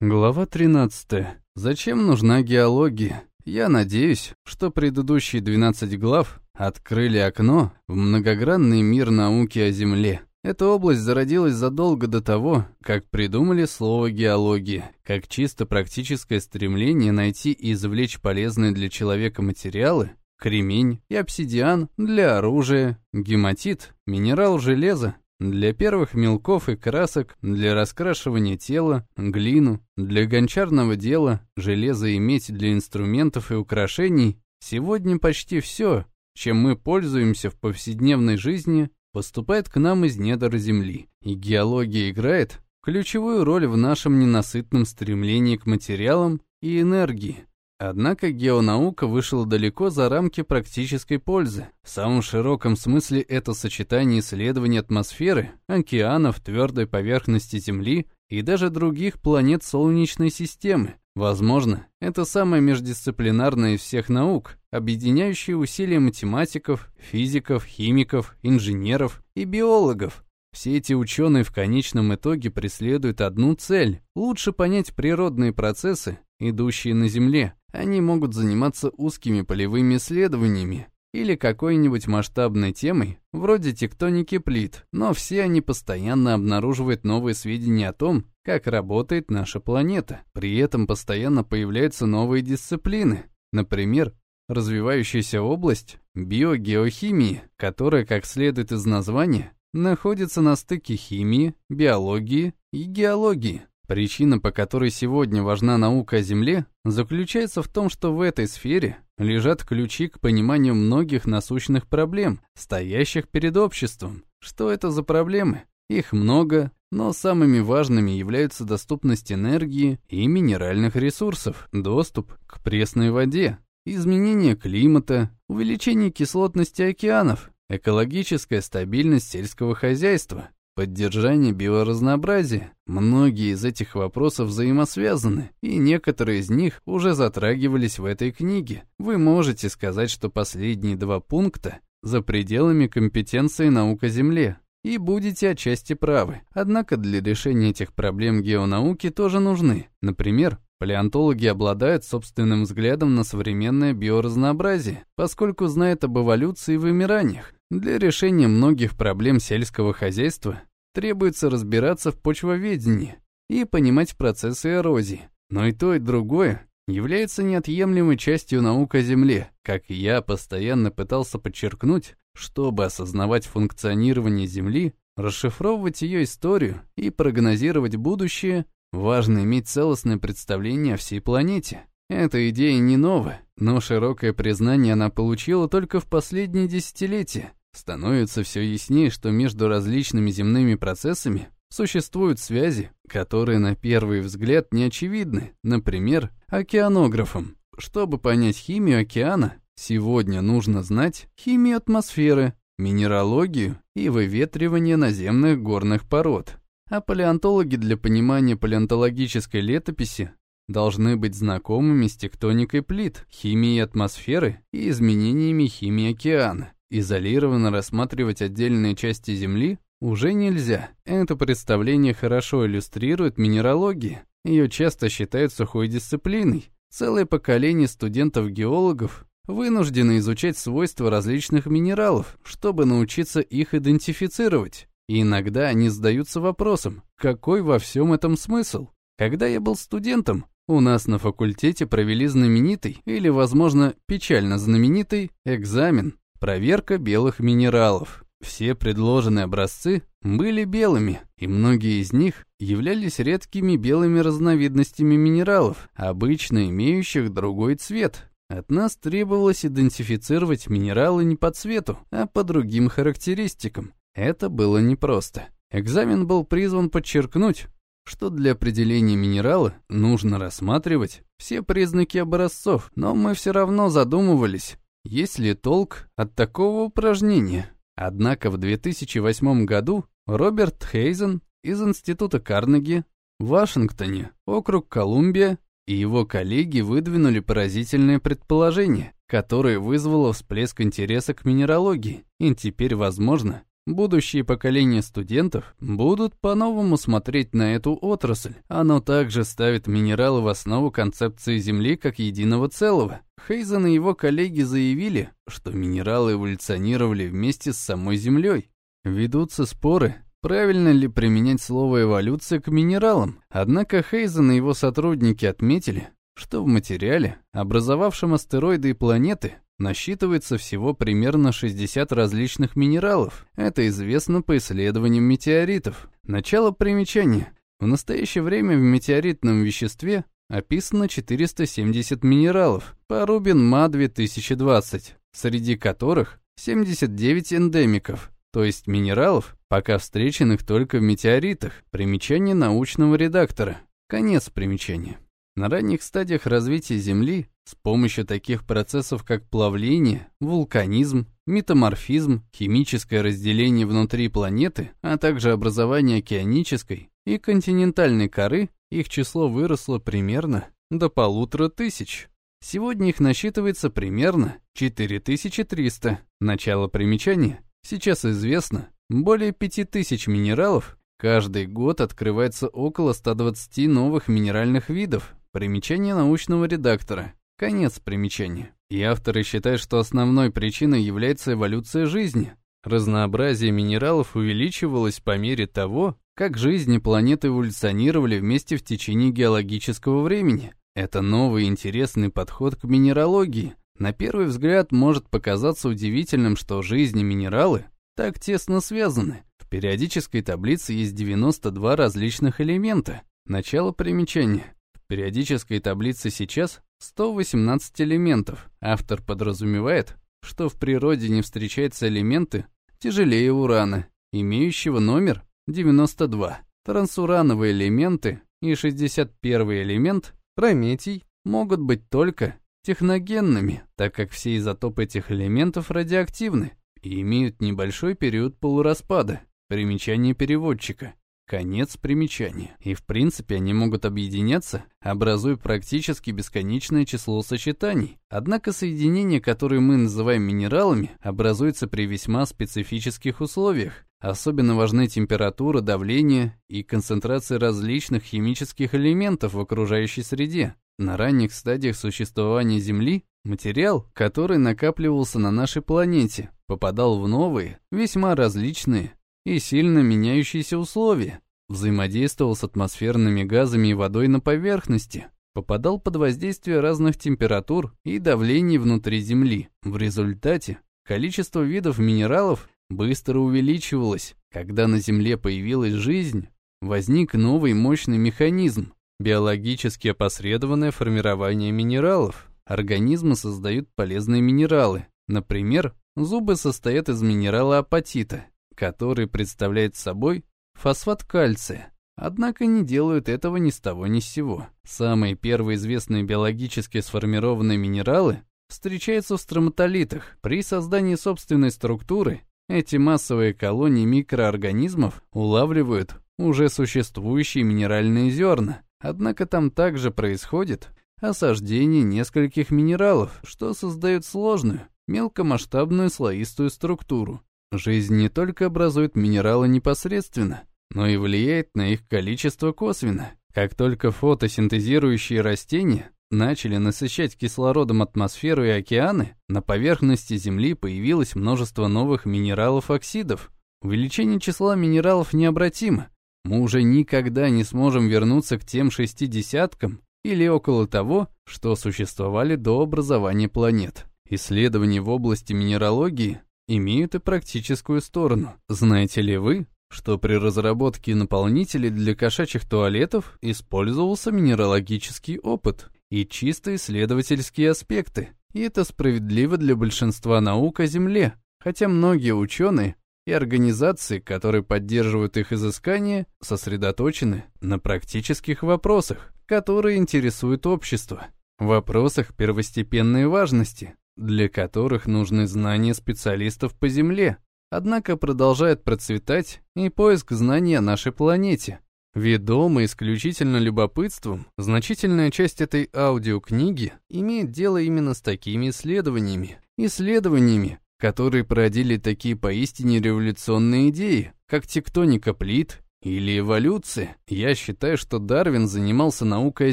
Глава 13. Зачем нужна геология? Я надеюсь, что предыдущие 12 глав открыли окно в многогранный мир науки о Земле. Эта область зародилась задолго до того, как придумали слово «геология», как чисто практическое стремление найти и извлечь полезные для человека материалы, кремень и обсидиан для оружия, гематит, минерал железа, для первых мелков и красок, для раскрашивания тела, глину, для гончарного дела, железо и медь для инструментов и украшений, сегодня почти все, чем мы пользуемся в повседневной жизни, поступает к нам из недр Земли. И геология играет ключевую роль в нашем ненасытном стремлении к материалам и энергии. Однако геонаука вышла далеко за рамки практической пользы. В самом широком смысле это сочетание исследований атмосферы, океанов, твердой поверхности Земли и даже других планет Солнечной системы. Возможно, это самая междисциплинарная из всех наук, объединяющая усилия математиков, физиков, химиков, инженеров и биологов. Все эти ученые в конечном итоге преследуют одну цель – лучше понять природные процессы, идущие на Земле, они могут заниматься узкими полевыми исследованиями или какой-нибудь масштабной темой, вроде тектоники плит, но все они постоянно обнаруживают новые сведения о том, как работает наша планета. При этом постоянно появляются новые дисциплины, например, развивающаяся область биогеохимии, которая, как следует из названия, находится на стыке химии, биологии и геологии. Причина, по которой сегодня важна наука о Земле, заключается в том, что в этой сфере лежат ключи к пониманию многих насущных проблем, стоящих перед обществом. Что это за проблемы? Их много, но самыми важными являются доступность энергии и минеральных ресурсов, доступ к пресной воде, изменение климата, увеличение кислотности океанов, экологическая стабильность сельского хозяйства, Поддержание биоразнообразия. Многие из этих вопросов взаимосвязаны, и некоторые из них уже затрагивались в этой книге. Вы можете сказать, что последние два пункта за пределами компетенции наук о Земле, и будете отчасти правы. Однако для решения этих проблем геонауки тоже нужны. Например, Палеонтологи обладают собственным взглядом на современное биоразнообразие, поскольку знают об эволюции и вымираниях. Для решения многих проблем сельского хозяйства требуется разбираться в почвоведении и понимать процессы эрозии. Но и то, и другое является неотъемлемой частью наук о Земле, как я постоянно пытался подчеркнуть, чтобы осознавать функционирование Земли, расшифровывать ее историю и прогнозировать будущее, важно иметь целостное представление о всей планете. Эта идея не нова, но широкое признание она получила только в последние десятилетия. Становится все яснее, что между различными земными процессами существуют связи, которые на первый взгляд не очевидны. Например, океанографам. Чтобы понять химию океана, сегодня нужно знать химию атмосферы, минералогию и выветривание наземных горных пород. А палеонтологи для понимания палеонтологической летописи должны быть знакомыми с тектоникой плит, химией атмосферы и изменениями химии океана. Изолированно рассматривать отдельные части Земли уже нельзя. Это представление хорошо иллюстрирует минералогия. Ее часто считают сухой дисциплиной. Целое поколение студентов-геологов вынуждены изучать свойства различных минералов, чтобы научиться их идентифицировать. И иногда они задаются вопросом, какой во всем этом смысл? Когда я был студентом, у нас на факультете провели знаменитый, или, возможно, печально знаменитый, экзамен Проверка белых минералов. Все предложенные образцы были белыми, и многие из них являлись редкими белыми разновидностями минералов, обычно имеющих другой цвет. От нас требовалось идентифицировать минералы не по цвету, а по другим характеристикам. Это было непросто. Экзамен был призван подчеркнуть, что для определения минерала нужно рассматривать все признаки образцов, но мы все равно задумывались, есть ли толк от такого упражнения? Однако в 2008 году Роберт Хейзен из Института Карнеги в Вашингтоне, округ Колумбия, и его коллеги выдвинули поразительное предположение, которое вызвало всплеск интереса к минералогии, и теперь, возможно, Будущие поколения студентов будут по-новому смотреть на эту отрасль. Оно также ставит минералы в основу концепции Земли как единого целого. Хейзен и его коллеги заявили, что минералы эволюционировали вместе с самой Землей. Ведутся споры, правильно ли применять слово «эволюция» к минералам. Однако Хейзен и его сотрудники отметили, что в материале, образовавшем астероиды и планеты, насчитывается всего примерно 60 различных минералов. Это известно по исследованиям метеоритов. Начало примечания. В настоящее время в метеоритном веществе описано 470 минералов по Рубин-Ма 2020, среди которых 79 эндемиков, то есть минералов, пока встреченных только в метеоритах. Примечание научного редактора. Конец примечания. На ранних стадиях развития Земли с помощью таких процессов, как плавление, вулканизм, метаморфизм, химическое разделение внутри планеты, а также образование океанической и континентальной коры, их число выросло примерно до полутора тысяч. Сегодня их насчитывается примерно 4300. Начало примечания. Сейчас известно, более 5000 минералов. Каждый год открывается около 120 новых минеральных видов, Примечание научного редактора. Конец примечания. И авторы считают, что основной причиной является эволюция жизни. Разнообразие минералов увеличивалось по мере того, как жизни планеты эволюционировали вместе в течение геологического времени. Это новый интересный подход к минералогии. На первый взгляд может показаться удивительным, что жизнь и минералы так тесно связаны. В периодической таблице есть 92 различных элемента. Начало примечания периодической таблице сейчас 118 элементов. Автор подразумевает, что в природе не встречаются элементы тяжелее урана, имеющего номер 92. Трансурановые элементы и 61 элемент, прометий, могут быть только техногенными, так как все изотопы этих элементов радиоактивны и имеют небольшой период полураспада. Примечание переводчика. Конец примечания. И в принципе они могут объединяться, образуя практически бесконечное число сочетаний. Однако соединения, которые мы называем минералами, образуются при весьма специфических условиях. Особенно важны температура, давление и концентрация различных химических элементов в окружающей среде. На ранних стадиях существования Земли материал, который накапливался на нашей планете, попадал в новые, весьма различные и сильно меняющиеся условия, взаимодействовал с атмосферными газами и водой на поверхности, попадал под воздействие разных температур и давлений внутри Земли. В результате количество видов минералов быстро увеличивалось. Когда на Земле появилась жизнь, возник новый мощный механизм – биологически опосредованное формирование минералов. Организмы создают полезные минералы. Например, зубы состоят из минерала апатита, который представляет собой фосфат кальция. Однако не делают этого ни с того ни с сего. Самые первые известные биологически сформированные минералы встречаются в строматолитах. При создании собственной структуры эти массовые колонии микроорганизмов улавливают уже существующие минеральные зерна. Однако там также происходит осаждение нескольких минералов, что создает сложную, мелкомасштабную слоистую структуру. Жизнь не только образует минералы непосредственно, но и влияет на их количество косвенно. Как только фотосинтезирующие растения начали насыщать кислородом атмосферу и океаны, на поверхности Земли появилось множество новых минералов-оксидов. Увеличение числа минералов необратимо. Мы уже никогда не сможем вернуться к тем шести десяткам или около того, что существовали до образования планет. Исследования в области минералогии имеют и практическую сторону. Знаете ли вы, что при разработке наполнителей для кошачьих туалетов использовался минералогический опыт и чисто исследовательские аспекты? И это справедливо для большинства наук о Земле, хотя многие ученые и организации, которые поддерживают их изыскания, сосредоточены на практических вопросах, которые интересуют общество, вопросах первостепенной важности, для которых нужны знания специалистов по Земле, однако продолжает процветать и поиск знаний о нашей планете. Ведомый исключительно любопытством, значительная часть этой аудиокниги имеет дело именно с такими исследованиями. Исследованиями, которые породили такие поистине революционные идеи, как тектоника плит или эволюция. Я считаю, что Дарвин занимался наукой о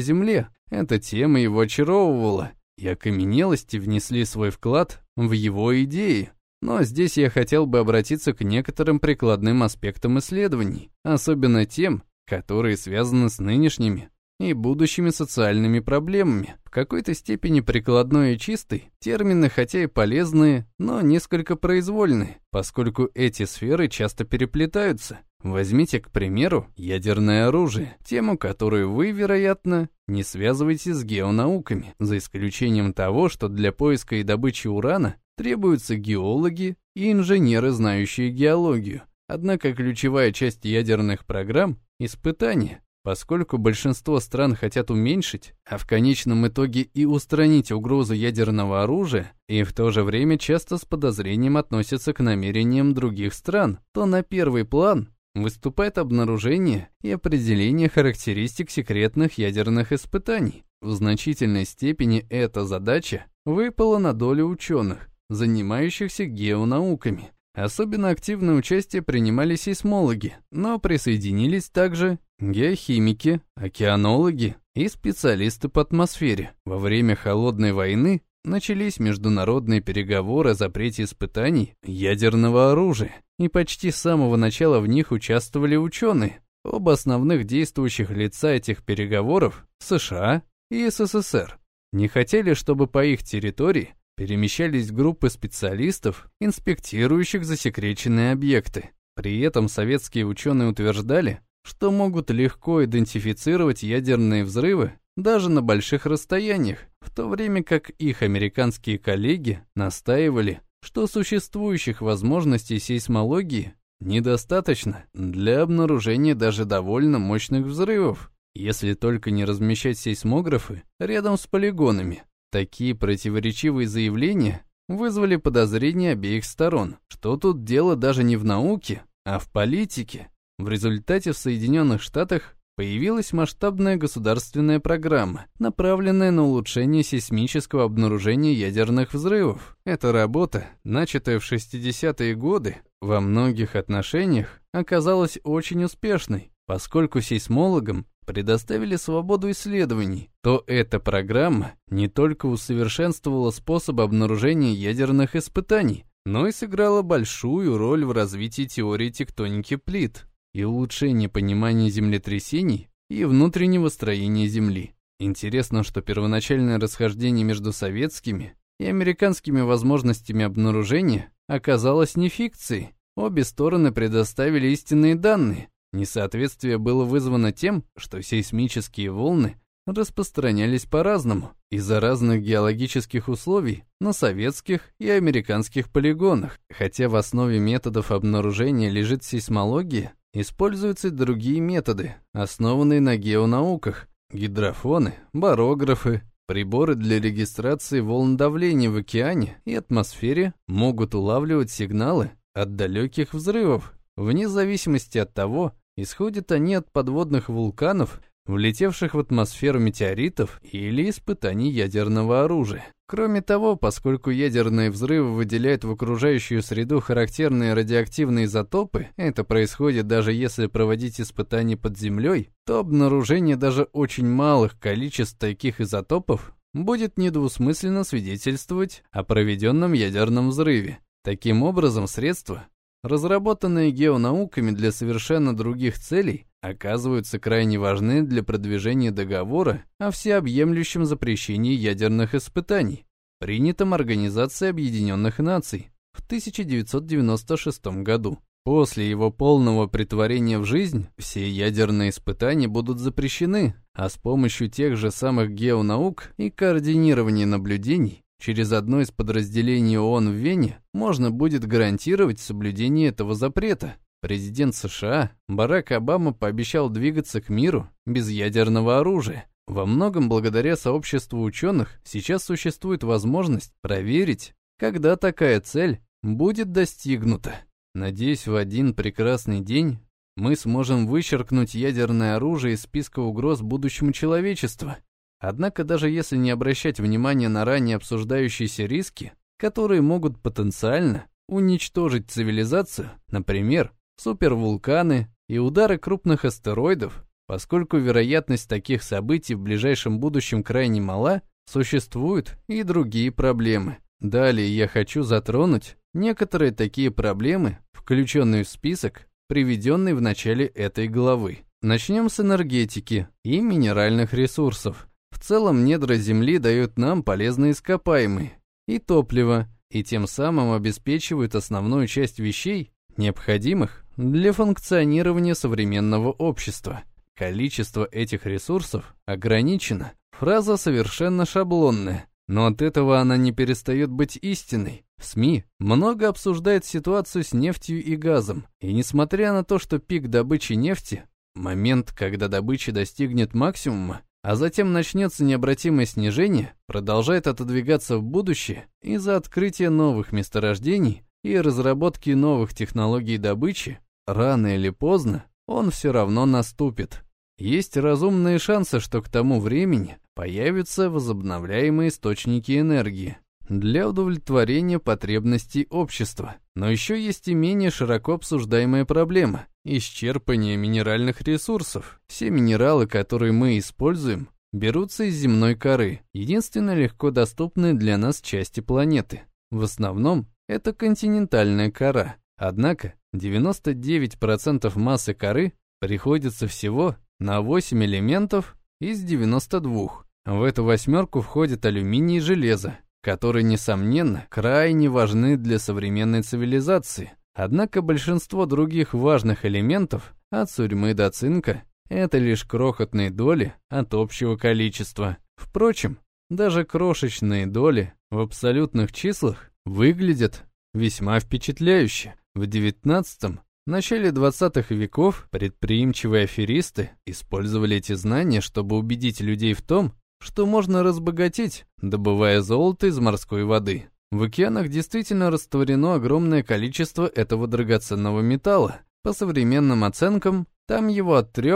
Земле. Эта тема его очаровывала, и окаменелости внесли свой вклад в его идеи. Но здесь я хотел бы обратиться к некоторым прикладным аспектам исследований, особенно тем, которые связаны с нынешними и будущими социальными проблемами. В какой-то степени прикладной и чистый, термины хотя и полезные, но несколько произвольные, поскольку эти сферы часто переплетаются. Возьмите, к примеру, ядерное оружие, тему, которую вы, вероятно, не связываете с геонауками, за исключением того, что для поиска и добычи урана требуются геологи и инженеры, знающие геологию. Однако ключевая часть ядерных программ – испытания, Поскольку большинство стран хотят уменьшить, а в конечном итоге и устранить угрозу ядерного оружия, и в то же время часто с подозрением относятся к намерениям других стран, то на первый план выступает обнаружение и определение характеристик секретных ядерных испытаний. В значительной степени эта задача выпала на долю ученых, занимающихся геонауками. Особенно активное участие принимали сейсмологи, но присоединились также геохимики, океанологи и специалисты по атмосфере. Во время Холодной войны начались международные переговоры о запрете испытаний ядерного оружия, и почти с самого начала в них участвовали ученые. Оба основных действующих лица этих переговоров – США и СССР. Не хотели, чтобы по их территории перемещались группы специалистов, инспектирующих засекреченные объекты. При этом советские ученые утверждали, что могут легко идентифицировать ядерные взрывы даже на больших расстояниях, в то время как их американские коллеги настаивали, что существующих возможностей сейсмологии недостаточно для обнаружения даже довольно мощных взрывов, если только не размещать сейсмографы рядом с полигонами. Такие противоречивые заявления вызвали подозрения обеих сторон, что тут дело даже не в науке, а в политике. В результате в Соединенных Штатах появилась масштабная государственная программа, направленная на улучшение сейсмического обнаружения ядерных взрывов. Эта работа, начатая в 60-е годы, во многих отношениях оказалась очень успешной, поскольку сейсмологам предоставили свободу исследований, то эта программа не только усовершенствовала способ обнаружения ядерных испытаний, но и сыграла большую роль в развитии теории тектоники плит и улучшении понимания землетрясений и внутреннего строения Земли. Интересно, что первоначальное расхождение между советскими и американскими возможностями обнаружения оказалось не фикцией. Обе стороны предоставили истинные данные, Несоответствие было вызвано тем, что сейсмические волны распространялись по-разному из-за разных геологических условий на советских и американских полигонах. Хотя в основе методов обнаружения лежит сейсмология, используются другие методы, основанные на геонауках, гидрофоны, барографы, Приборы для регистрации волн давления в океане и атмосфере могут улавливать сигналы от далеких взрывов, вне зависимости от того, Исходят они от подводных вулканов, влетевших в атмосферу метеоритов или испытаний ядерного оружия. Кроме того, поскольку ядерные взрывы выделяют в окружающую среду характерные радиоактивные изотопы, это происходит даже если проводить испытания под землей, то обнаружение даже очень малых количеств таких изотопов будет недвусмысленно свидетельствовать о проведенном ядерном взрыве. Таким образом, средства, разработанные геонауками для совершенно других целей, оказываются крайне важны для продвижения договора о всеобъемлющем запрещении ядерных испытаний, принятом Организацией Объединенных Наций в 1996 году. После его полного притворения в жизнь все ядерные испытания будут запрещены, а с помощью тех же самых геонаук и координирования наблюдений Через одно из подразделений ООН в Вене можно будет гарантировать соблюдение этого запрета. Президент США Барак Обама пообещал двигаться к миру без ядерного оружия. Во многом благодаря сообществу ученых сейчас существует возможность проверить, когда такая цель будет достигнута. Надеюсь, в один прекрасный день мы сможем вычеркнуть ядерное оружие из списка угроз будущему человечества Однако даже если не обращать внимания на ранее обсуждающиеся риски, которые могут потенциально уничтожить цивилизацию, например, супервулканы и удары крупных астероидов, поскольку вероятность таких событий в ближайшем будущем крайне мала, существуют и другие проблемы. Далее я хочу затронуть некоторые такие проблемы, включенные в список, приведенный в начале этой главы. Начнем с энергетики и минеральных ресурсов. В целом недра Земли дают нам полезные ископаемые и топливо, и тем самым обеспечивают основную часть вещей, необходимых для функционирования современного общества. Количество этих ресурсов ограничено. Фраза совершенно шаблонная, но от этого она не перестает быть истиной. СМИ много обсуждает ситуацию с нефтью и газом, и несмотря на то, что пик добычи нефти, момент, когда добыча достигнет максимума, а затем начнется необратимое снижение, продолжает отодвигаться в будущее из-за открытия новых месторождений и разработки новых технологий добычи, рано или поздно он все равно наступит. Есть разумные шансы, что к тому времени появятся возобновляемые источники энергии для удовлетворения потребностей общества. Но еще есть и менее широко обсуждаемая проблема – исчерпание минеральных ресурсов. Все минералы, которые мы используем, берутся из земной коры, единственно легко доступные для нас части планеты. В основном это континентальная кора. Однако 99% массы коры приходится всего на 8 элементов из 92. В эту восьмерку входит алюминий и железо, которые, несомненно, крайне важны для современной цивилизации. Однако большинство других важных элементов, от сурьмы до цинка, это лишь крохотные доли от общего количества. Впрочем, даже крошечные доли в абсолютных числах выглядят весьма впечатляюще. В в начале 20-х веков предприимчивые аферисты использовали эти знания, чтобы убедить людей в том, что можно разбогатеть, добывая золото из морской воды. В океанах действительно растворено огромное количество этого драгоценного металла. По современным оценкам, там его от 3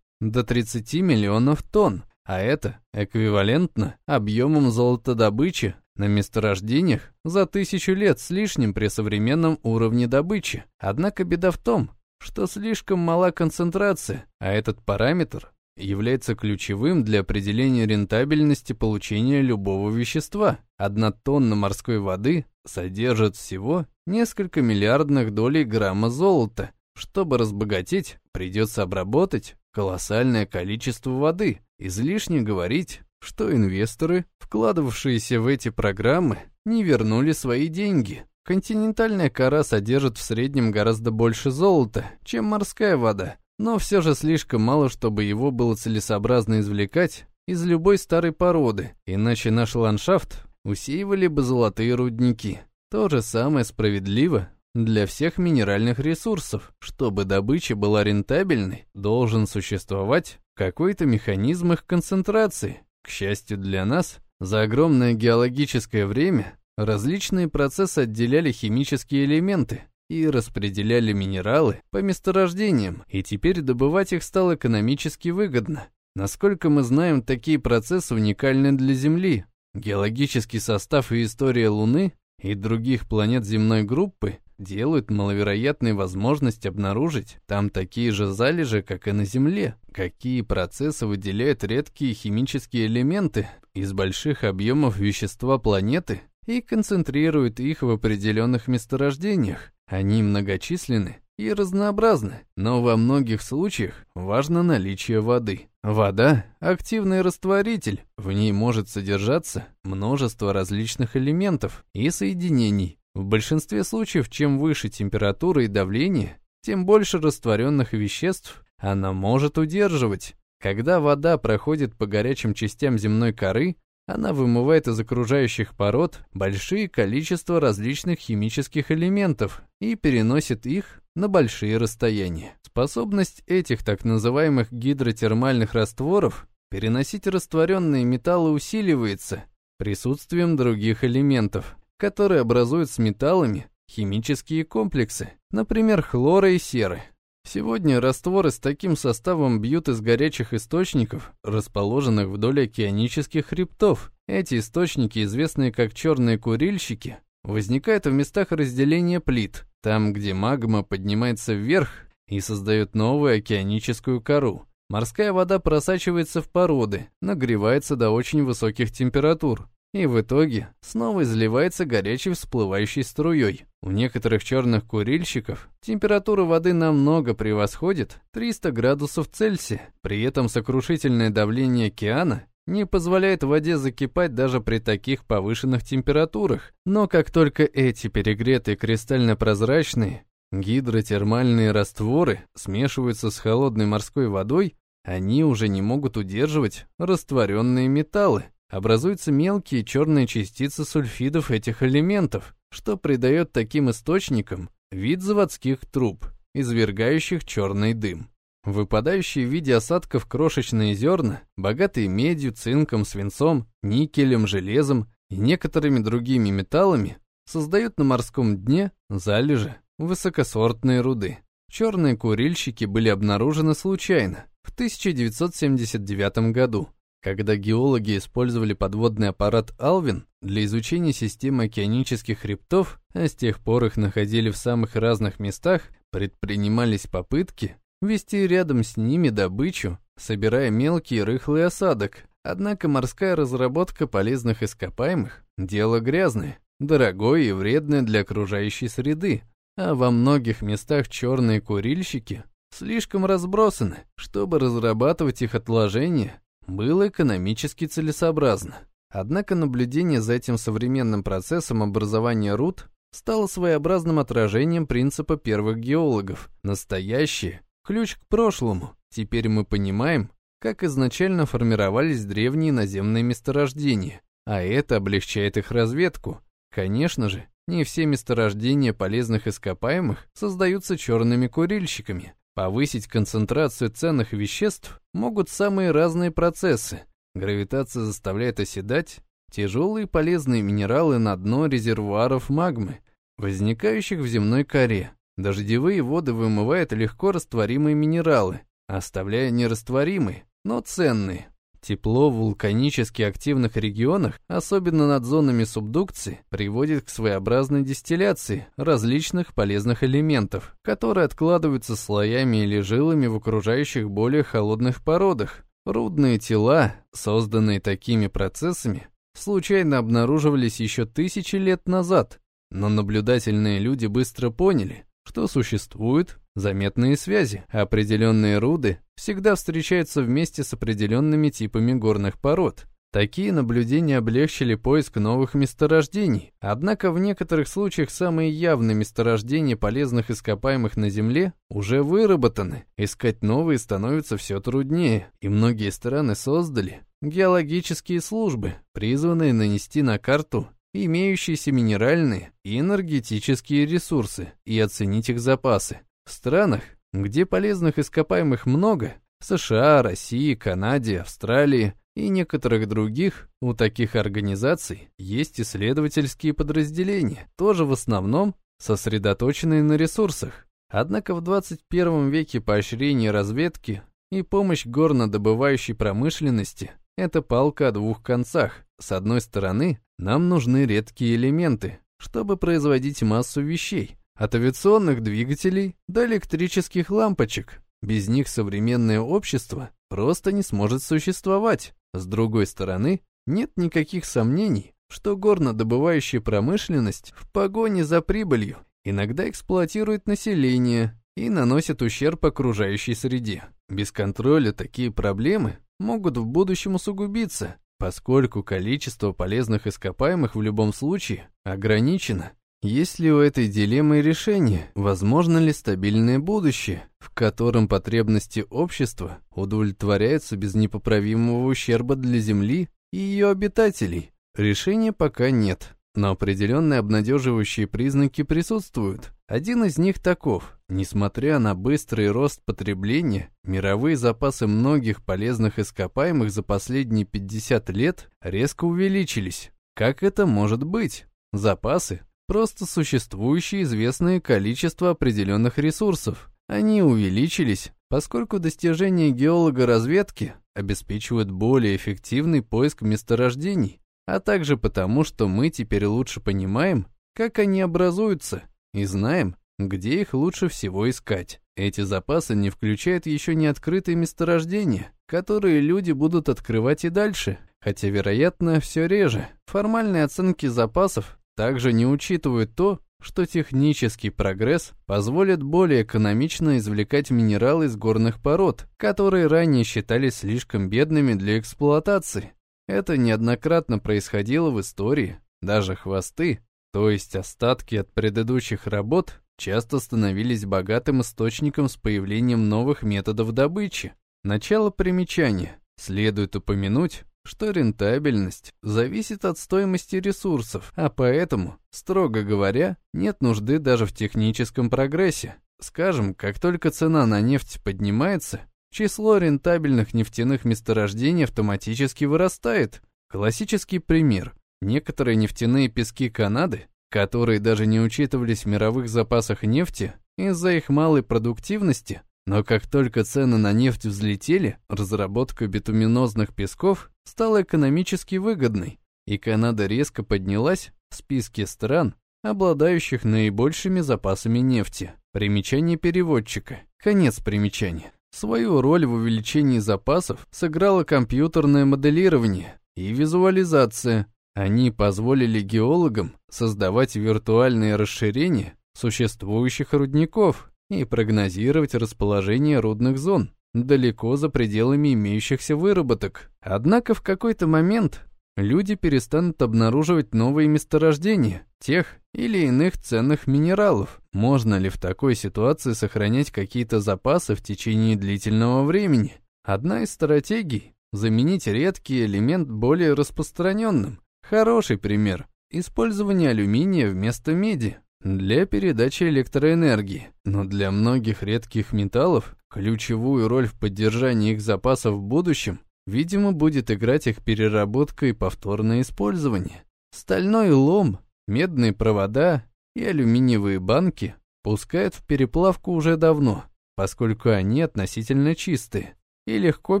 до 30 миллионов тонн, а это эквивалентно объемам золотодобычи на месторождениях за тысячу лет с лишним при современном уровне добычи. Однако беда в том, что слишком мала концентрация, а этот параметр является ключевым для определения рентабельности получения любого вещества. Одна тонна морской воды содержит всего несколько миллиардных долей грамма золота. Чтобы разбогатеть, придется обработать колоссальное количество воды. Излишне говорить, что инвесторы, вкладывавшиеся в эти программы, не вернули свои деньги. Континентальная кора содержит в среднем гораздо больше золота, чем морская вода, но все же слишком мало, чтобы его было целесообразно извлекать из любой старой породы, иначе наш ландшафт усеивали бы золотые рудники. То же самое справедливо для всех минеральных ресурсов. Чтобы добыча была рентабельной, должен существовать какой-то механизм их концентрации, к счастью для нас, за огромное геологическое время различные процессы отделяли химические элементы и распределяли минералы по месторождениям, и теперь добывать их стало экономически выгодно. Насколько мы знаем, такие процессы уникальны для Земли. Геологический состав и история Луны и других планет земной группы делают маловероятной возможность обнаружить там такие же залежи, как и на Земле. Какие процессы выделяют редкие химические элементы из больших объемов вещества планеты и концентрируют их в определенных месторождениях. Они многочисленны и разнообразны, но во многих случаях важно наличие воды. Вода – активный растворитель, в ней может содержаться множество различных элементов и соединений, в большинстве случаев, чем выше температура и давление, тем больше растворенных веществ она может удерживать. Когда вода проходит по горячим частям земной коры, она вымывает из окружающих пород большие количества различных химических элементов и переносит их на большие расстояния. Способность этих так называемых гидротермальных растворов переносить растворенные металлы усиливается присутствием других элементов, которые образуют с металлами химические комплексы, например, хлора и серы. Сегодня растворы с таким составом бьют из горячих источников, расположенных вдоль океанических хребтов. Эти источники, известные как черные курильщики, возникает в местах разделения плит, там, где магма поднимается вверх и создает новую океаническую кору. Морская вода просачивается в породы, нагревается до очень высоких температур и в итоге снова изливается горячей всплывающей струей. У некоторых черных курильщиков температура воды намного превосходит 300 градусов Цельсия, при этом сокрушительное давление океана не позволяет воде закипать даже при таких повышенных температурах. Но как только эти перегретые кристально-прозрачные гидротермальные растворы смешиваются с холодной морской водой, они уже не могут удерживать растворенные металлы. Образуются мелкие черные частицы сульфидов этих элементов, что придает таким источникам вид заводских труб, извергающих черный дым. Выпадающие в виде осадков крошечные зерна, богатые медью, цинком, свинцом, никелем, железом и некоторыми другими металлами, создают на морском дне залежи высокосортные руды. Черные курильщики были обнаружены случайно в 1979 году, когда геологи использовали подводный аппарат «Алвин» для изучения системы океанических хребтов, а с тех пор их находили в самых разных местах, предпринимались попытки вести рядом с ними добычу, собирая мелкий рыхлый осадок. Однако морская разработка полезных ископаемых – дело грязное, дорогое и вредное для окружающей среды, а во многих местах черные курильщики слишком разбросаны, чтобы разрабатывать их отложения было экономически целесообразно. Однако наблюдение за этим современным процессом образования руд стало своеобразным отражением принципа первых геологов. Настоящее – ключ к прошлому. Теперь мы понимаем, как изначально формировались древние наземные месторождения, а это облегчает их разведку. Конечно же, не все месторождения полезных ископаемых создаются черными курильщиками. Повысить концентрацию ценных веществ могут самые разные процессы. Гравитация заставляет оседать тяжелые полезные минералы на дно резервуаров магмы, возникающих в земной коре. Дождевые воды вымывают легко растворимые минералы, оставляя нерастворимые, но ценные. Тепло в вулканически активных регионах, особенно над зонами субдукции, приводит к своеобразной дистилляции различных полезных элементов, которые откладываются слоями или жилами в окружающих более холодных породах. Рудные тела, созданные такими процессами, случайно обнаруживались еще тысячи лет назад, но наблюдательные люди быстро поняли, что существуют заметные связи. Определенные руды всегда встречаются вместе с определенными типами горных пород. Такие наблюдения облегчили поиск новых месторождений, однако в некоторых случаях самые явные месторождения полезных ископаемых на Земле уже выработаны. Искать новые становится все труднее, и многие страны создали геологические службы, призванные нанести на карту имеющиеся минеральные и энергетические ресурсы и оценить их запасы. В странах, где полезных ископаемых много, США, России, Канаде, Австралии и некоторых других, у таких организаций есть исследовательские подразделения, тоже в основном сосредоточенные на ресурсах. Однако в 21 веке поощрение разведки и помощь горнодобывающей промышленности – это палка о двух концах. С одной стороны, нам нужны редкие элементы, чтобы производить массу вещей, от авиационных двигателей до электрических лампочек. Без них современное общество просто не сможет существовать. С другой стороны, нет никаких сомнений, что горнодобывающая промышленность в погоне за прибылью иногда эксплуатирует население и наносит ущерб окружающей среде. Без контроля такие проблемы могут в будущем усугубиться, поскольку количество полезных ископаемых в любом случае ограничено. Есть ли у этой дилеммы решение? Возможно ли стабильное будущее, в котором потребности общества удовлетворяются без непоправимого ущерба для Земли и ее обитателей? Решения пока нет, но определенные обнадеживающие признаки присутствуют. Один из них таков. Несмотря на быстрый рост потребления, мировые запасы многих полезных ископаемых за последние 50 лет резко увеличились. Как это может быть? Запасы просто существующее известное количество определенных ресурсов. Они увеличились, поскольку достижения геолога-разведки обеспечивают более эффективный поиск месторождений, а также потому, что мы теперь лучше понимаем, как они образуются, и знаем, где их лучше всего искать. Эти запасы не включают еще не открытые месторождения, которые люди будут открывать и дальше, хотя, вероятно, все реже. Формальные оценки запасов также не учитывают то, что технический прогресс позволит более экономично извлекать минералы из горных пород, которые ранее считались слишком бедными для эксплуатации. Это неоднократно происходило в истории. Даже хвосты, то есть остатки от предыдущих работ, часто становились богатым источником с появлением новых методов добычи. Начало примечания. Следует упомянуть, что рентабельность зависит от стоимости ресурсов, а поэтому, строго говоря, нет нужды даже в техническом прогрессе. Скажем, как только цена на нефть поднимается, число рентабельных нефтяных месторождений автоматически вырастает. Классический пример. Некоторые нефтяные пески Канады которые даже не учитывались в мировых запасах нефти из-за их малой продуктивности, но как только цены на нефть взлетели, разработка битуминозных песков стала экономически выгодной, и Канада резко поднялась в списке стран, обладающих наибольшими запасами нефти. Примечание переводчика. Конец примечания. Свою роль в увеличении запасов сыграло компьютерное моделирование и визуализация, они позволили геологам создавать виртуальные расширения существующих рудников и прогнозировать расположение рудных зон далеко за пределами имеющихся выработок. Однако в какой-то момент люди перестанут обнаруживать новые месторождения тех или иных ценных минералов. Можно ли в такой ситуации сохранять какие-то запасы в течение длительного времени? Одна из стратегий – заменить редкий элемент более распространенным, Хороший пример. Использование алюминия вместо меди для передачи электроэнергии. Но для многих редких металлов ключевую роль в поддержании их запасов в будущем, видимо, будет играть их переработка и повторное использование. Стальной лом, медные провода и алюминиевые банки пускают в переплавку уже давно, поскольку они относительно чистые и легко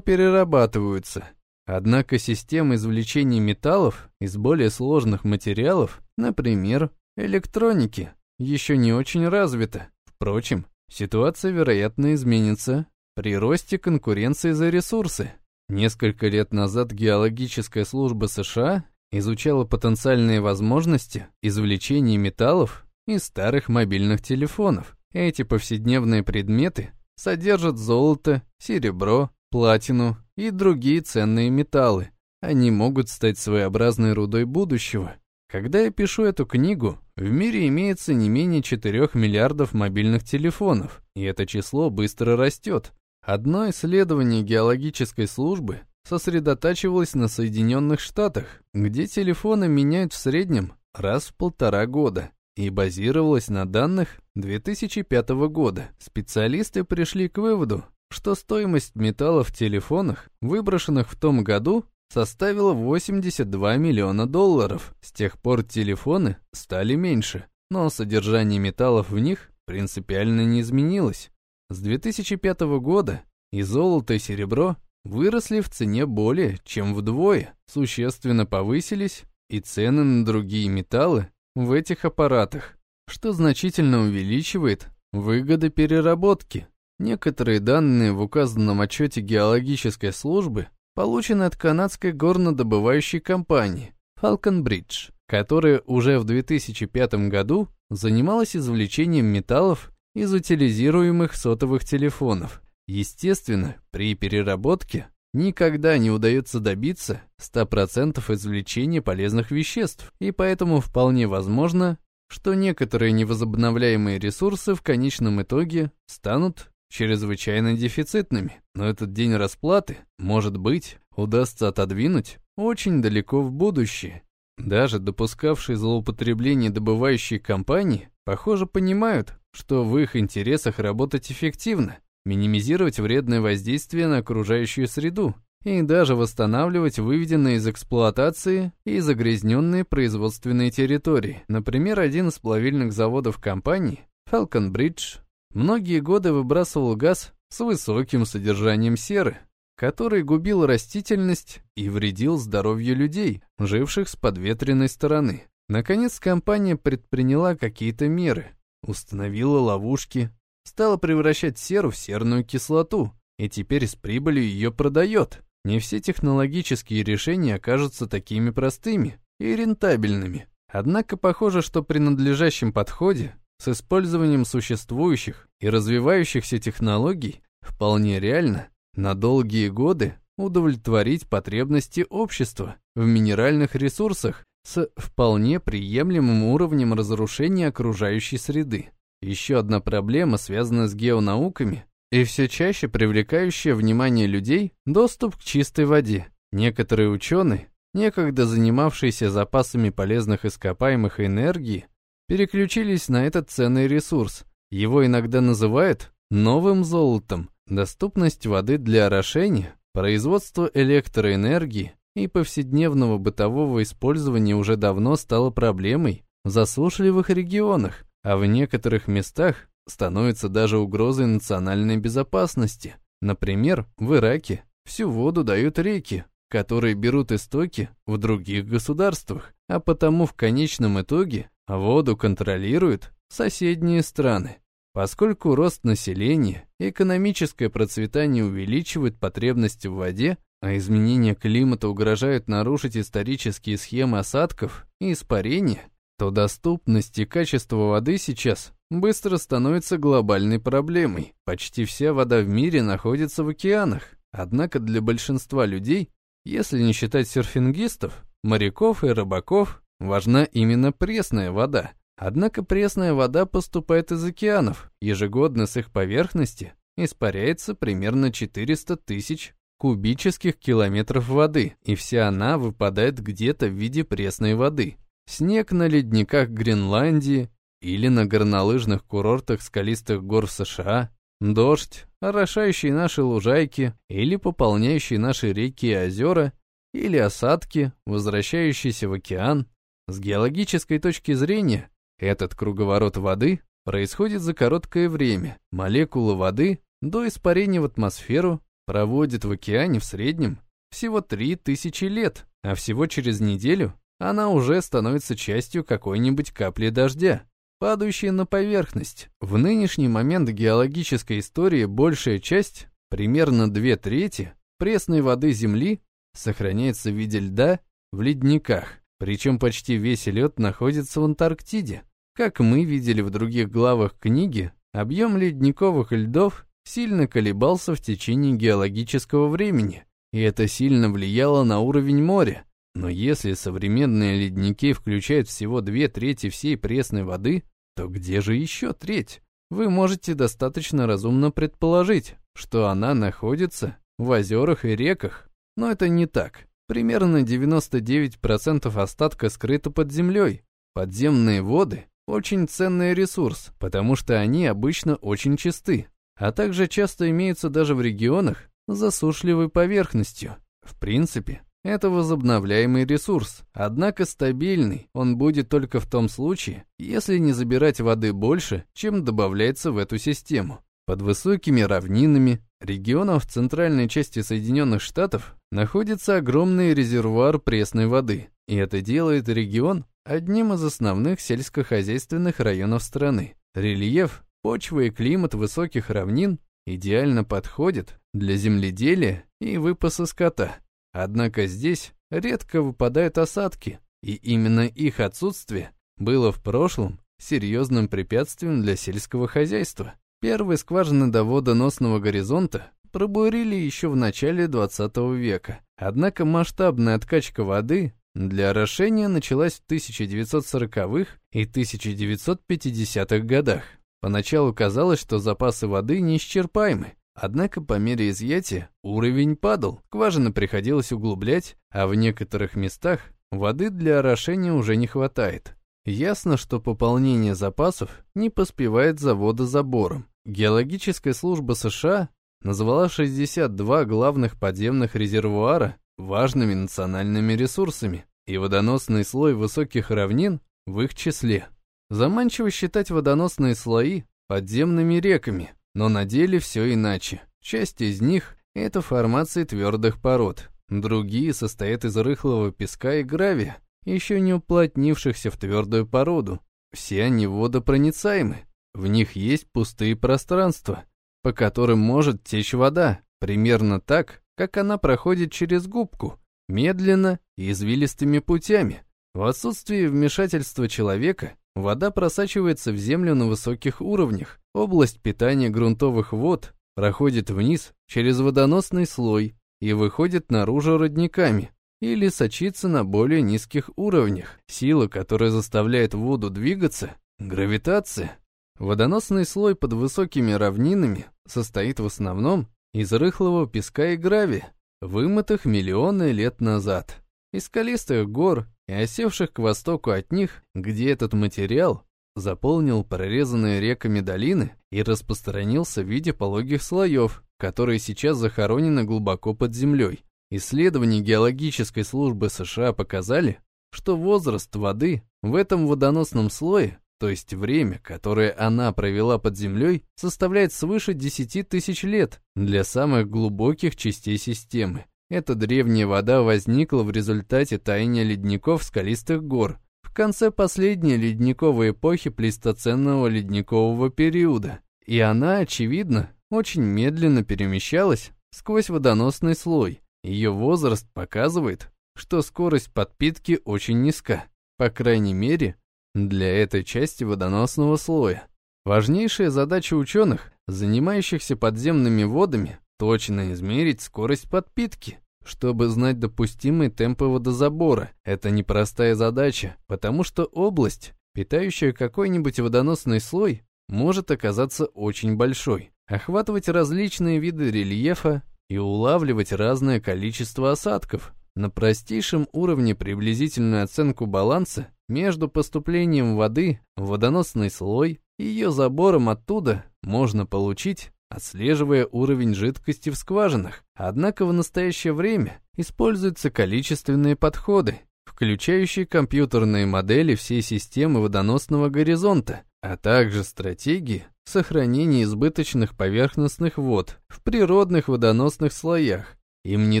перерабатываются – Однако система извлечения металлов из более сложных материалов, например, электроники, еще не очень развита. Впрочем, ситуация, вероятно, изменится при росте конкуренции за ресурсы. Несколько лет назад геологическая служба США изучала потенциальные возможности извлечения металлов из старых мобильных телефонов. Эти повседневные предметы содержат золото, серебро, платину и другие ценные металлы. Они могут стать своеобразной рудой будущего. Когда я пишу эту книгу, в мире имеется не менее 4 миллиардов мобильных телефонов, и это число быстро растет. Одно исследование геологической службы сосредотачивалось на Соединенных Штатах, где телефоны меняют в среднем раз в полтора года, и базировалось на данных 2005 года. Специалисты пришли к выводу, что стоимость металлов в телефонах, выброшенных в том году, составила 82 миллиона долларов. С тех пор телефоны стали меньше, но содержание металлов в них принципиально не изменилось. С 2005 года и золото, и серебро выросли в цене более чем вдвое, существенно повысились и цены на другие металлы в этих аппаратах, что значительно увеличивает выгоды переработки. Некоторые данные в указанном отчете геологической службы получены от канадской горнодобывающей компании Falcon Bridge, которая уже в 2005 году занималась извлечением металлов из утилизируемых сотовых телефонов. Естественно, при переработке никогда не удается добиться 100% извлечения полезных веществ, и поэтому вполне возможно, что некоторые невозобновляемые ресурсы в конечном итоге станут чрезвычайно дефицитными, но этот день расплаты, может быть, удастся отодвинуть очень далеко в будущее. Даже допускавшие злоупотребление добывающие компании, похоже, понимают, что в их интересах работать эффективно, минимизировать вредное воздействие на окружающую среду и даже восстанавливать выведенные из эксплуатации и загрязненные производственные территории. Например, один из плавильных заводов компании, Falcon Bridge, Многие годы выбрасывал газ с высоким содержанием серы, который губил растительность и вредил здоровью людей, живших с подветренной стороны. Наконец компания предприняла какие-то меры, установила ловушки, стала превращать серу в серную кислоту, и теперь с прибылью ее продает. Не все технологические решения окажутся такими простыми и рентабельными. Однако похоже, что при надлежащем подходе с использованием существующих и развивающихся технологий вполне реально на долгие годы удовлетворить потребности общества в минеральных ресурсах с вполне приемлемым уровнем разрушения окружающей среды. Еще одна проблема связана с геонауками и все чаще привлекающая внимание людей доступ к чистой воде. Некоторые ученые, некогда занимавшиеся запасами полезных ископаемых энергии, переключились на этот ценный ресурс. Его иногда называют новым золотом. Доступность воды для орошения, производство электроэнергии и повседневного бытового использования уже давно стало проблемой в засушливых регионах, а в некоторых местах становится даже угрозой национальной безопасности. Например, в Ираке всю воду дают реки, которые берут истоки в других государствах, а потому в конечном итоге воду контролируют соседние страны. Поскольку рост населения и экономическое процветание увеличивают потребности в воде, а изменения климата угрожают нарушить исторические схемы осадков и испарения, то доступность и качество воды сейчас быстро становится глобальной проблемой. Почти вся вода в мире находится в океанах. Однако для большинства людей, если не считать серфингистов, моряков и рыбаков, важна именно пресная вода. Однако пресная вода поступает из океанов. Ежегодно с их поверхности испаряется примерно 400 тысяч кубических километров воды, и вся она выпадает где-то в виде пресной воды. Снег на ледниках Гренландии или на горнолыжных курортах скалистых гор США, дождь, орошающий наши лужайки или пополняющий наши реки и озера, или осадки, возвращающиеся в океан. С геологической точки зрения, этот круговорот воды происходит за короткое время. Молекулы воды до испарения в атмосферу проводит в океане в среднем всего 3000 лет, а всего через неделю она уже становится частью какой-нибудь капли дождя, падающей на поверхность. В нынешний момент геологической истории большая часть, примерно две трети, пресной воды Земли сохраняется в виде льда в ледниках, причем почти весь лед находится в Антарктиде. Как мы видели в других главах книги, объем ледниковых льдов сильно колебался в течение геологического времени, и это сильно влияло на уровень моря. Но если современные ледники включают всего две трети всей пресной воды, то где же еще треть? Вы можете достаточно разумно предположить, что она находится в озерах и реках. Но это не так. Примерно 99% остатка скрыто под землей. Подземные воды – очень ценный ресурс, потому что они обычно очень чисты а также часто имеются даже в регионах с засушливой поверхностью. В принципе, это возобновляемый ресурс, однако стабильный он будет только в том случае, если не забирать воды больше, чем добавляется в эту систему. Под высокими равнинами регионов центральной части Соединенных Штатов находится огромный резервуар пресной воды, и это делает регион одним из основных сельскохозяйственных районов страны. Рельеф Почва и климат высоких равнин идеально подходят для земледелия и выпаса скота. Однако здесь редко выпадают осадки, и именно их отсутствие было в прошлом серьезным препятствием для сельского хозяйства. Первые скважины до водоносного горизонта пробурили еще в начале 20 века. Однако масштабная откачка воды для орошения началась в 1940-х и 1950-х годах. Поначалу казалось, что запасы воды неисчерпаемы, однако по мере изъятия уровень падал, скважины приходилось углублять, а в некоторых местах воды для орошения уже не хватает. Ясно, что пополнение запасов не поспевает за водозабором. Геологическая служба США назвала 62 главных подземных резервуара важными национальными ресурсами, и водоносный слой высоких равнин в их числе. Заманчиво считать водоносные слои подземными реками, но на деле все иначе. Часть из них — это формации твердых пород, другие состоят из рыхлого песка и гравия, еще не уплотнившихся в твердую породу. Все они водопроницаемы. В них есть пустые пространства, по которым может течь вода, примерно так, как она проходит через губку, медленно и извилистыми путями. В отсутствии вмешательства человека вода просачивается в землю на высоких уровнях. Область питания грунтовых вод проходит вниз через водоносный слой и выходит наружу родниками или сочится на более низких уровнях. Сила, которая заставляет воду двигаться – гравитация. Водоносный слой под высокими равнинами состоит в основном из рыхлого песка и гравия, вымытых миллионы лет назад, из скалистых гор и осевших к востоку от них, где этот материал заполнил прорезанные реками долины и распространился в виде пологих слоев, которые сейчас захоронены глубоко под землей. Исследования геологической службы США показали, что возраст воды в этом водоносном слое, то есть время, которое она провела под землей, составляет свыше 10 тысяч лет для самых глубоких частей системы. Эта древняя вода возникла в результате таяния ледников скалистых гор в конце последней ледниковой эпохи плейстоценного ледникового периода, и она, очевидно, очень медленно перемещалась сквозь водоносный слой. Ее возраст показывает, что скорость подпитки очень низка, по крайней мере, для этой части водоносного слоя. Важнейшая задача ученых, занимающихся подземными водами, точно измерить скорость подпитки, чтобы знать допустимые темпы водозабора. Это непростая задача, потому что область, питающая какой-нибудь водоносный слой, может оказаться очень большой, охватывать различные виды рельефа и улавливать разное количество осадков. На простейшем уровне приблизительную оценку баланса между поступлением воды в водоносный слой и ее забором оттуда можно получить отслеживая уровень жидкости в скважинах. Однако в настоящее время используются количественные подходы, включающие компьютерные модели всей системы водоносного горизонта, а также стратегии сохранения избыточных поверхностных вод в природных водоносных слоях. Им не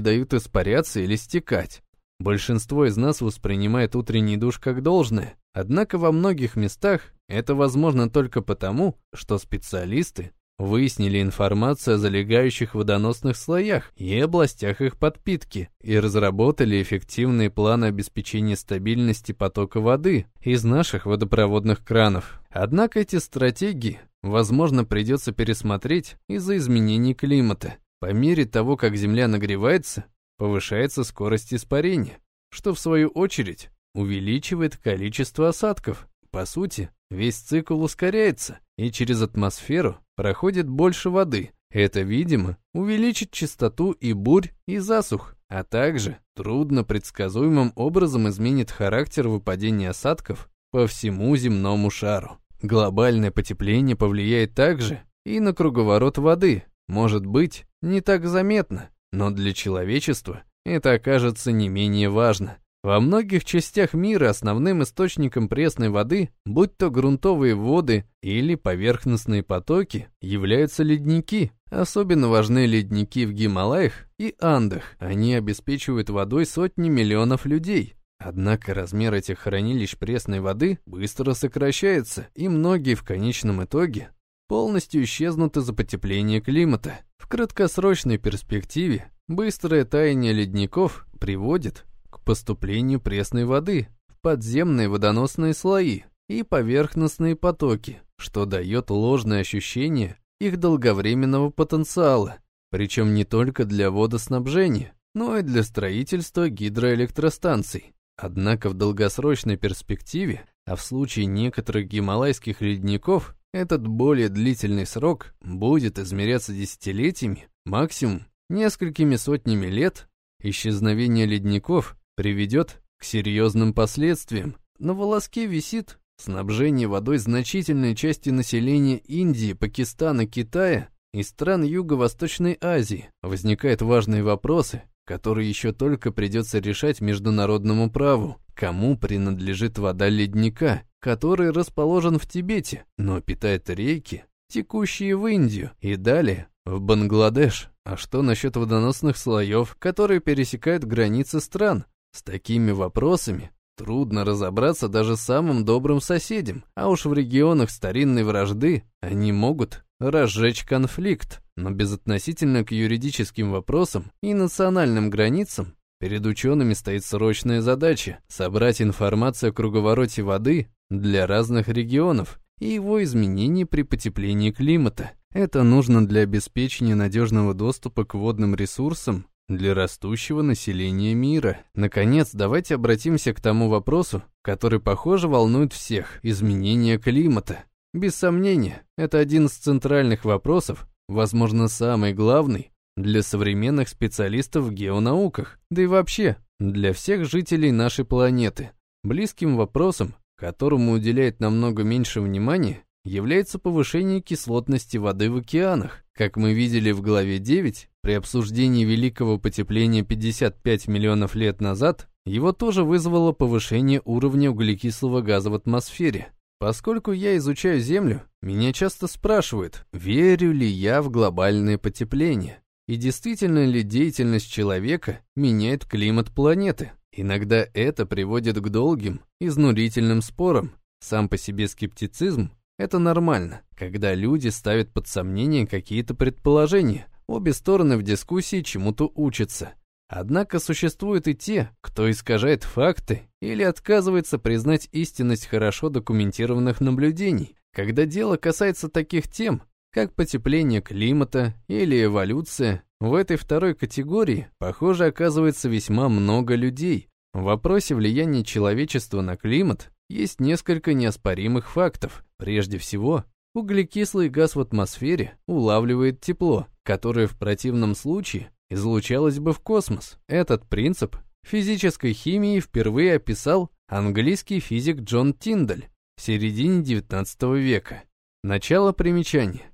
дают испаряться или стекать. Большинство из нас воспринимает утренний душ как должное, однако во многих местах это возможно только потому, что специалисты выяснили информацию о залегающих водоносных слоях и областях их подпитки и разработали эффективные планы обеспечения стабильности потока воды из наших водопроводных кранов. Однако эти стратегии, возможно, придется пересмотреть из-за изменений климата. По мере того, как Земля нагревается, повышается скорость испарения, что в свою очередь увеличивает количество осадков. По сути, весь цикл ускоряется, и через атмосферу проходит больше воды. Это, видимо, увеличит частоту и бурь, и засух, а также трудно предсказуемым образом изменит характер выпадения осадков по всему земному шару. Глобальное потепление повлияет также и на круговорот воды. Может быть, не так заметно, но для человечества это окажется не менее важно. Во многих частях мира основным источником пресной воды, будь то грунтовые воды или поверхностные потоки, являются ледники. Особенно важны ледники в Гималаях и Андах. Они обеспечивают водой сотни миллионов людей. Однако размер этих хранилищ пресной воды быстро сокращается, и многие в конечном итоге полностью исчезнут из-за потепления климата. В краткосрочной перспективе быстрое таяние ледников приводит поступлению пресной воды в подземные водоносные слои и поверхностные потоки, что дает ложное ощущение их долговременного потенциала, причем не только для водоснабжения, но и для строительства гидроэлектростанций. Однако в долгосрочной перспективе, а в случае некоторых гималайских ледников, этот более длительный срок будет измеряться десятилетиями, максимум несколькими сотнями лет, исчезновение ледников приведет к серьезным последствиям. На волоске висит снабжение водой значительной части населения Индии, Пакистана, Китая и стран Юго-Восточной Азии. Возникают важные вопросы, которые еще только придется решать международному праву. Кому принадлежит вода ледника, который расположен в Тибете, но питает реки, текущие в Индию и далее в Бангладеш? А что насчет водоносных слоев, которые пересекают границы стран, с такими вопросами трудно разобраться даже самым добрым соседям, а уж в регионах старинной вражды они могут разжечь конфликт, но безотносительно к юридическим вопросам и национальным границам перед учеными стоит срочная задача собрать информацию о круговороте воды для разных регионов и его изменений при потеплении климата. Это нужно для обеспечения надежного доступа к водным ресурсам для растущего населения мира. Наконец, давайте обратимся к тому вопросу, который, похоже, волнует всех – изменение климата. Без сомнения, это один из центральных вопросов, возможно, самый главный для современных специалистов в геонауках, да и вообще для всех жителей нашей планеты. Близким вопросом, которому уделяет намного меньше внимания, является повышение кислотности воды в океанах. Как мы видели в главе 9, при обсуждении великого потепления 55 миллионов лет назад, его тоже вызвало повышение уровня углекислого газа в атмосфере. Поскольку я изучаю Землю, меня часто спрашивают, верю ли я в глобальное потепление, и действительно ли деятельность человека меняет климат планеты. Иногда это приводит к долгим, изнурительным спорам. Сам по себе скептицизм – это нормально, когда люди ставят под сомнение какие-то предположения. Обе стороны в дискуссии чему-то учатся. Однако существуют и те, кто искажает факты или отказывается признать истинность хорошо документированных наблюдений, когда дело касается таких тем, как потепление климата или эволюция. В этой второй категории, похоже, оказывается весьма много людей. В вопросе влияния человечества на климат есть несколько неоспоримых фактов. Прежде всего, углекислый газ в атмосфере улавливает тепло, которое в противном случае излучалось бы в космос. Этот принцип физической химии впервые описал английский физик Джон Тиндаль в середине XIX века. Начало примечания.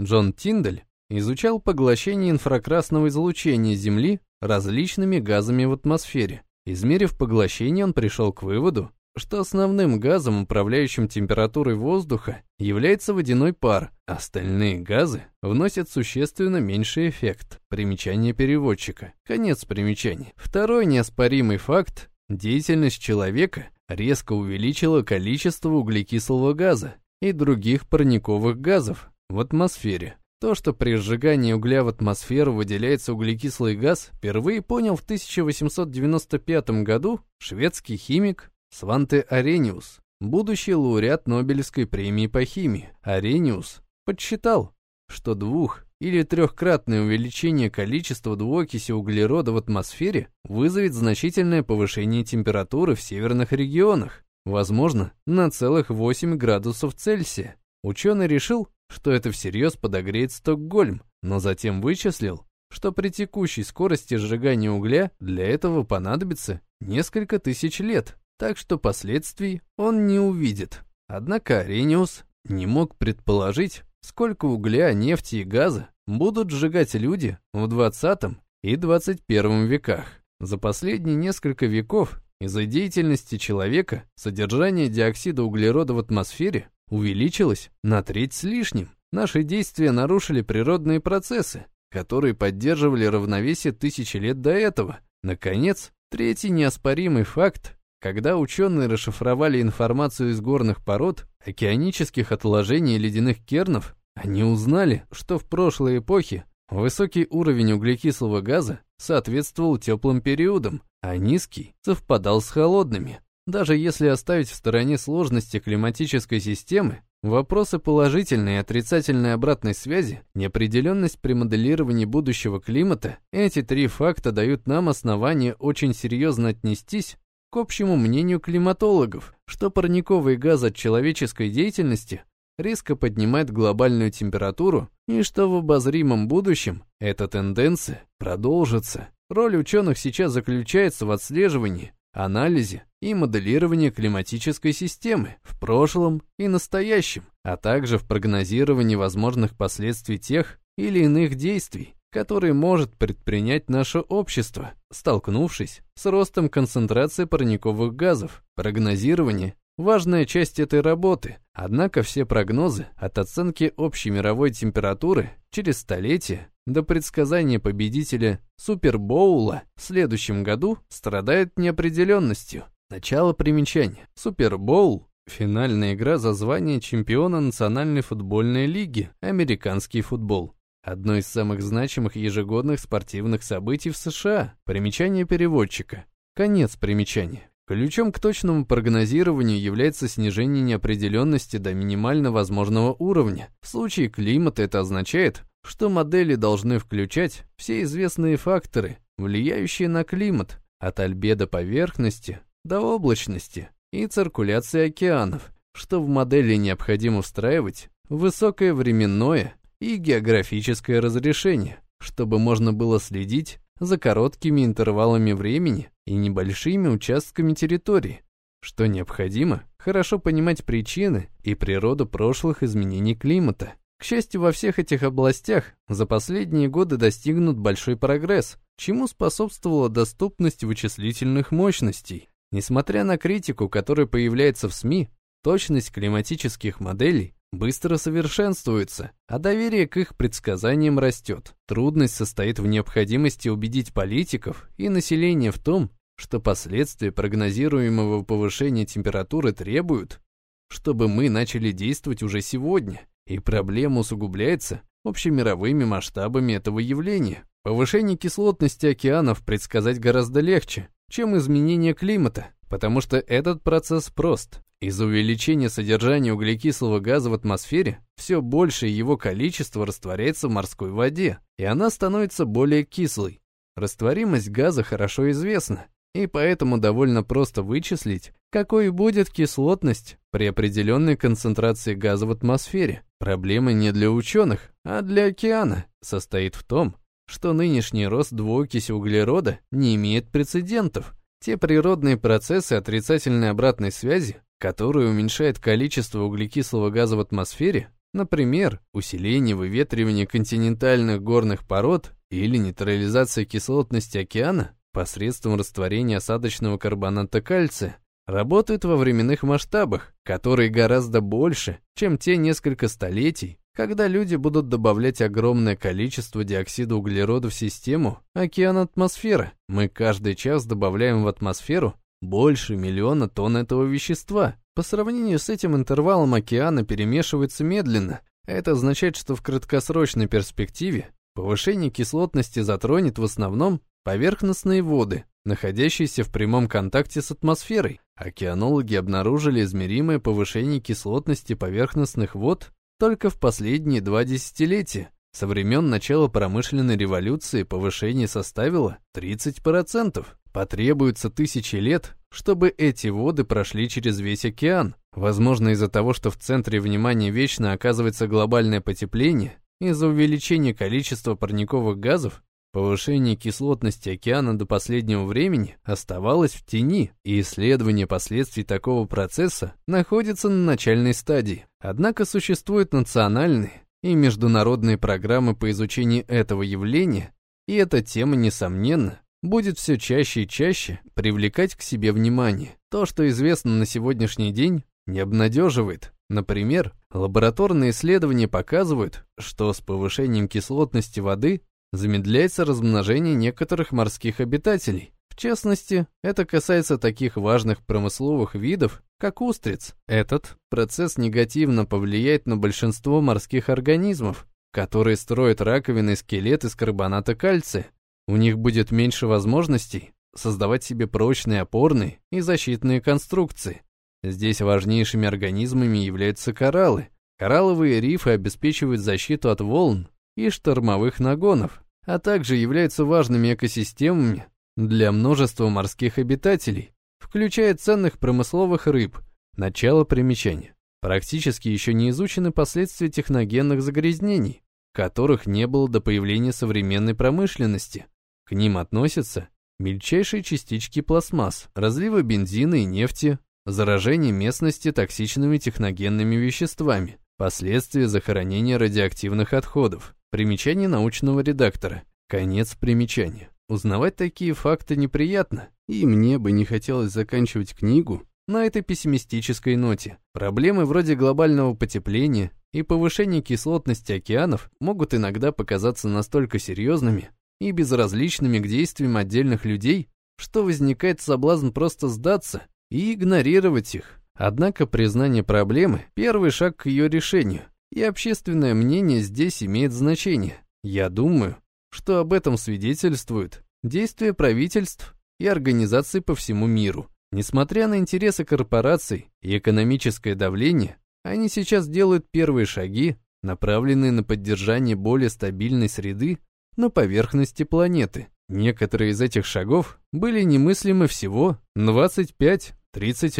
Джон Тиндаль изучал поглощение инфракрасного излучения Земли различными газами в атмосфере. Измерив поглощение, он пришел к выводу, что основным газом, управляющим температурой воздуха, является водяной пар, остальные газы вносят существенно меньший эффект. Примечание переводчика. Конец примечания. Второй неоспоримый факт – деятельность человека резко увеличила количество углекислого газа и других парниковых газов в атмосфере. То, что при сжигании угля в атмосферу выделяется углекислый газ, впервые понял в 1895 году шведский химик Сванте Арениус, будущий лауреат Нобелевской премии по химии. Арениус подсчитал, что двух- или трехкратное увеличение количества двуокиси углерода в атмосфере вызовет значительное повышение температуры в северных регионах, возможно, на целых 8 градусов Цельсия. Ученый решил, что это всерьез подогреет Стокгольм, но затем вычислил, что при текущей скорости сжигания угля для этого понадобится несколько тысяч лет так что последствий он не увидит. Однако Арениус не мог предположить, сколько угля, нефти и газа будут сжигать люди в 20 и 21 веках. За последние несколько веков из-за деятельности человека содержание диоксида углерода в атмосфере увеличилось на треть с лишним. Наши действия нарушили природные процессы, которые поддерживали равновесие тысячи лет до этого. Наконец, третий неоспоримый факт когда ученые расшифровали информацию из горных пород, океанических отложений ледяных кернов, они узнали, что в прошлой эпохе высокий уровень углекислого газа соответствовал теплым периодам, а низкий совпадал с холодными. Даже если оставить в стороне сложности климатической системы, вопросы положительной и отрицательной обратной связи, неопределенность при моделировании будущего климата, эти три факта дают нам основание очень серьезно отнестись к общему мнению климатологов, что парниковый газ от человеческой деятельности резко поднимает глобальную температуру и что в обозримом будущем эта тенденция продолжится. Роль ученых сейчас заключается в отслеживании, анализе и моделировании климатической системы в прошлом и настоящем, а также в прогнозировании возможных последствий тех или иных действий, который может предпринять наше общество, столкнувшись с ростом концентрации парниковых газов. Прогнозирование – важная часть этой работы, однако все прогнозы от оценки общей мировой температуры через столетия до предсказания победителя Супербоула в следующем году страдают неопределенностью. Начало примечания. Супербоул – финальная игра за звание чемпиона Национальной футбольной лиги, американский футбол. Одно из самых значимых ежегодных спортивных событий в США. Примечание переводчика. Конец примечания. Ключом к точному прогнозированию является снижение неопределенности до минимально возможного уровня. В случае климата это означает, что модели должны включать все известные факторы, влияющие на климат, от альбедо поверхности до облачности и циркуляции океанов, что в модели необходимо встраивать высокое временное и географическое разрешение, чтобы можно было следить за короткими интервалами времени и небольшими участками территории, что необходимо хорошо понимать причины и природу прошлых изменений климата. К счастью, во всех этих областях за последние годы достигнут большой прогресс, чему способствовала доступность вычислительных мощностей. Несмотря на критику, которая появляется в СМИ, точность климатических моделей быстро совершенствуется, а доверие к их предсказаниям растет. Трудность состоит в необходимости убедить политиков и население в том, что последствия прогнозируемого повышения температуры требуют, чтобы мы начали действовать уже сегодня, и проблема усугубляется общемировыми масштабами этого явления. Повышение кислотности океанов предсказать гораздо легче, чем изменение климата, потому что этот процесс прост. Из-за увеличения содержания углекислого газа в атмосфере все большее его количество растворяется в морской воде, и она становится более кислой. Растворимость газа хорошо известна, и поэтому довольно просто вычислить, какой будет кислотность при определенной концентрации газа в атмосфере. Проблема не для ученых, а для океана состоит в том, что нынешний рост двуокиси углерода не имеет прецедентов. Те природные процессы отрицательной обратной связи, который уменьшает количество углекислого газа в атмосфере, например, усиление выветривания континентальных горных пород или нейтрализация кислотности океана посредством растворения осадочного карбоната кальция, работают во временных масштабах, которые гораздо больше, чем те несколько столетий, когда люди будут добавлять огромное количество диоксида углерода в систему океан-атмосфера. Мы каждый час добавляем в атмосферу больше миллиона тонн этого вещества. По сравнению с этим интервалом океана перемешивается медленно. Это означает, что в краткосрочной перспективе повышение кислотности затронет в основном поверхностные воды, находящиеся в прямом контакте с атмосферой. Океанологи обнаружили измеримое повышение кислотности поверхностных вод только в последние два десятилетия. Со времен начала промышленной революции повышение составило 30%. Потребуется тысячи лет, чтобы эти воды прошли через весь океан. Возможно, из-за того, что в центре внимания вечно оказывается глобальное потепление, из-за увеличения количества парниковых газов, повышение кислотности океана до последнего времени оставалось в тени, и исследование последствий такого процесса находится на начальной стадии. Однако существуют национальные и международные программы по изучению этого явления, и эта тема, несомненно, будет все чаще и чаще привлекать к себе внимание. То, что известно на сегодняшний день, не обнадеживает. Например, лабораторные исследования показывают, что с повышением кислотности воды замедляется размножение некоторых морских обитателей. В частности, это касается таких важных промысловых видов, как устриц. Этот процесс негативно повлияет на большинство морских организмов, которые строят раковины скелет из карбоната кальция, у них будет меньше возможностей создавать себе прочные опорные и защитные конструкции. Здесь важнейшими организмами являются кораллы. Коралловые рифы обеспечивают защиту от волн и штормовых нагонов, а также являются важными экосистемами для множества морских обитателей, включая ценных промысловых рыб. Начало примечания. Практически еще не изучены последствия техногенных загрязнений, которых не было до появления современной промышленности. К ним относятся мельчайшие частички пластмасс, разливы бензина и нефти, заражение местности токсичными техногенными веществами, последствия захоронения радиоактивных отходов, примечание научного редактора, конец примечания. Узнавать такие факты неприятно, и мне бы не хотелось заканчивать книгу на этой пессимистической ноте. Проблемы вроде глобального потепления и повышения кислотности океанов могут иногда показаться настолько серьезными, и безразличными к действиям отдельных людей, что возникает соблазн просто сдаться и игнорировать их. Однако признание проблемы – первый шаг к ее решению, и общественное мнение здесь имеет значение. Я думаю, что об этом свидетельствуют действия правительств и организаций по всему миру. Несмотря на интересы корпораций и экономическое давление, они сейчас делают первые шаги, направленные на поддержание более стабильной среды на поверхности планеты. Некоторые из этих шагов были немыслимы всего 25-30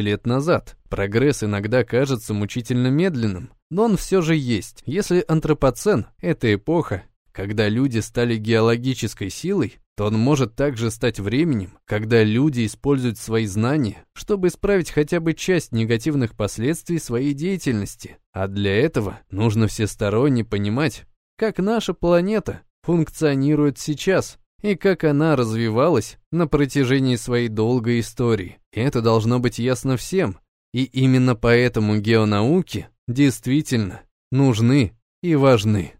лет назад. Прогресс иногда кажется мучительно медленным, но он все же есть. Если антропоцен — это эпоха, когда люди стали геологической силой, то он может также стать временем, когда люди используют свои знания, чтобы исправить хотя бы часть негативных последствий своей деятельности. А для этого нужно всесторонне понимать, как наша планета функционирует сейчас и как она развивалась на протяжении своей долгой истории. Это должно быть ясно всем. И именно поэтому геонауки действительно нужны и важны.